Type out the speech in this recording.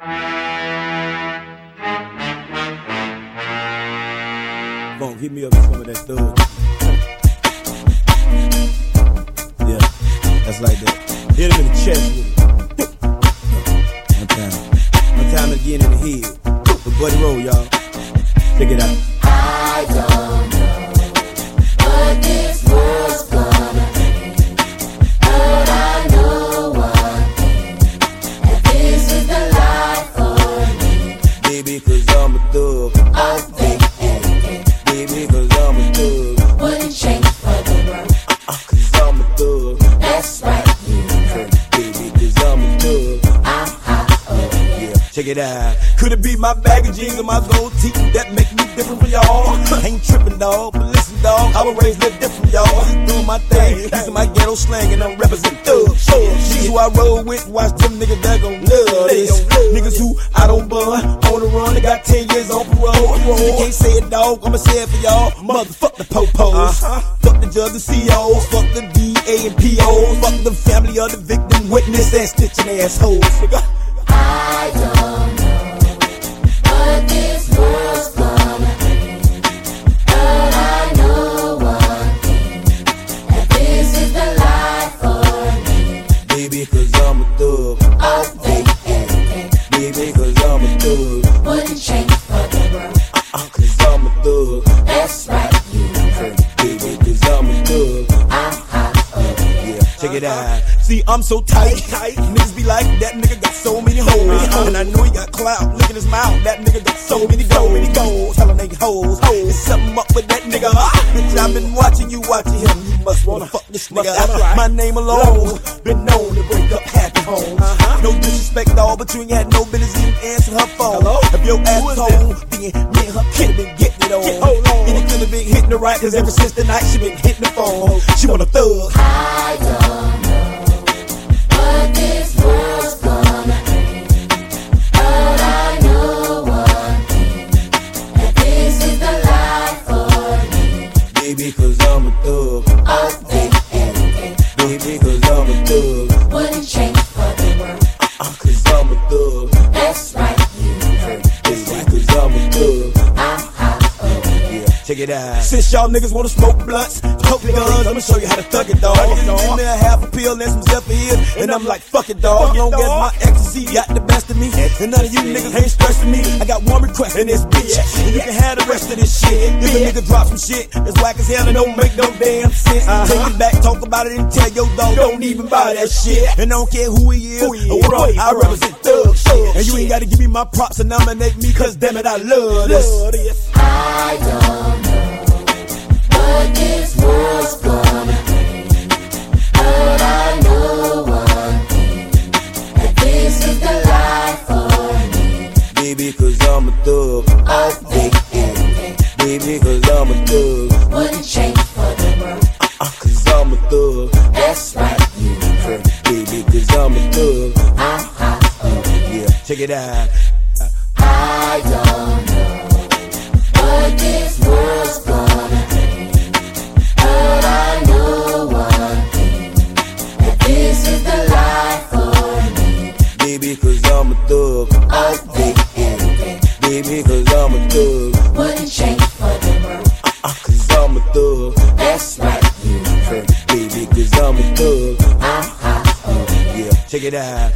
Funk, hit me up with some of that thug. Yeah, that's like that. Hit him in the chest with it. One time. One time again in the head. But Buddy Roll, y'all. Check it out. Cause I'm a thug. I'll think anything Baby, cause I'm a thug. wouldn't change for the world. Cause I'm a thug. That's right, you know Baby, cause I'm a thug. I'm hot. Oh yeah. Check it out. Could it be my bag of jeans and my gold teeth that make me different from y'all? Ain't tripping, dog, but listen, dog, I was raised a different, y'all. Doing my thing, using my ghetto slang, and I'm representing thugs. These who I roll with, watch them niggas that gon' love this. Niggas who parole. Say it, dog, I'ma say it for y'all. Motherfuck the popos. Uh-huh. Fuck the judge and COs, fuck the DA and POs, fuck the family of the victim, witness, and stitching assholes. Nigga. I don't Baby, cause I'm a thug. I'm hot. Oh yeah. Check it out. See, I'm so tight. Tight. Niggas be like, that nigga got so many hoes. Uh-huh. And I know he got clout. Look at his mouth. That nigga got so many gold. Many gold. Tell a nigga hoes. There's something up with that nigga. Bitch, I've been watching you, watching him. You must wanna fuck this nigga. My name alone. Been known to break up happy homes. No disrespect, dog, but you ain't had no business even answering her phone. If your ass was home, then me and her could have been getting it on. And it could have been hitting the right, cause ever since the night she been hitting the phone. She want a thug. I cause I'm a thug. wouldn't change for the world. Uh, cause I'm a thug. That's right, you know Baby, cause I'm a thug. I'm check it out. Since y'all niggas wanna smoke blunts, toke guns, I'ma show you how to thug it, dog. Give me a half a pill and some Zephyr, and I'm like, fuck it, dog. Long as my ecstasy got the best of me, and none of you niggas ain't stressing me. I got one request in this bitch, and you can have the rest of this shit. If a nigga drop some shit that's whack as hell and don't make no damn sense, take it back, talk about it, and tell your dog don't even buy that shit. And I don't care who he is or what, I represent thug shit. And you ain't gotta give me my props and nominate me, cause damn it, I love this. I don't Check it out. I don't know what this world's gonna bring, but I know one thing that this is the life for me. Baby, cause I'm a thug. I'll think anything Baby, cause I'm a thug. wouldn't change for the world. Uh, cause I'm a thug. That's right, you know Baby, cause I'm a thug. Hot. Oh yeah. Yeah, check it out.